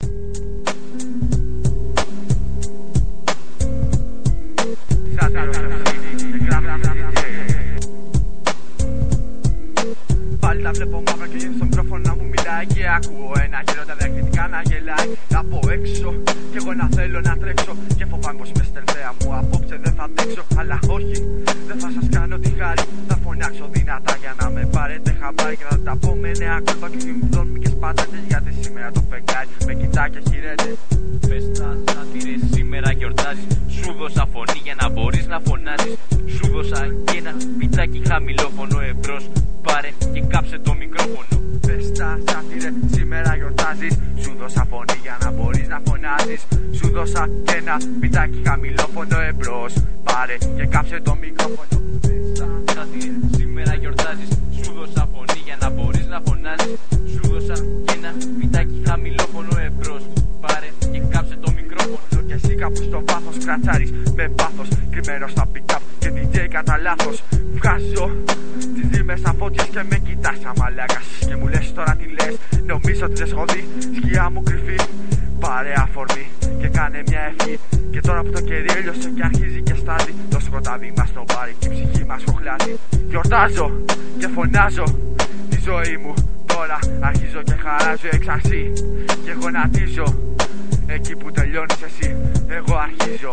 Πάλι τα βλέπω μαύρα και στο μικρόφωνο να μου μιλάει Και ακούω ένα γύρο τα διακριτικά να γελάει. Από έξω κι εγώ να θέλω να τρέξω Και φοβάμαι πως μες στερδέα μου. Απόψε δεν θα αντέξω Αλλά όχι, δεν θα σας κάνω τη χάρη Θα φωνάξω δυνατά για να με πάρετε χαμπάρι Και θα τα πω με νέα κόλπα και φημδόνμικες πατάτες Γιατί σήμερα το φεγγάρι με κοιτάει και χειρέται. Πες τα σάτυρες σήμερα γιορτάζεις. Σου δώσα φωνή για να μπορείς να φωνάζεις. Σου δώσα και ένα πιτσάκι χαμηλόφωνο εμπρός. Πάρε και κάψε το μικρόφωνο. Πες τα σάτυρε, σήμερα γιορτάζεις. Σου δώσα φωνή για να μπορείς να φωνάζεις. Σου δώσα και ένα πιτάκι χαμηλόφωνο εμπρός. Πάρε και κάψε το μικρόφωνο να μπορείς να φωνάζεις Σου δώσα και ένα πιτσάκι χαμηλόφωνο εμπρός. Πάρε και κάψε το μικρόφωνο και εσύ κάπου στο βάθος κρατσάρεις. Με πάθος Κρυμμένος στα pick-up και DJ κατά λάθος. Βγάζω τις ρήμες στα φώτιες και με κοιτάς. Σαν μαλάκας Και μου λες τώρα τι λες Νομίζω ότι δεν έχω δει Σκιά μου κρυφή Πάρε αφορμή και κάνε μια ευχή. Και τώρα που το κερί έλειωσε και αρχίζει και στάζει Το σκοτάδι μας το πάρει και η ψυχή μας χοχλάζει. Γιορτάζω και φωνάζω τη ζωή μου. Τώρα αρχίζω και χαράζω εξ αρχή Και γονατίζω Εκεί που τελειώνεις εσύ, εγώ αρχίζω